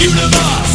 universe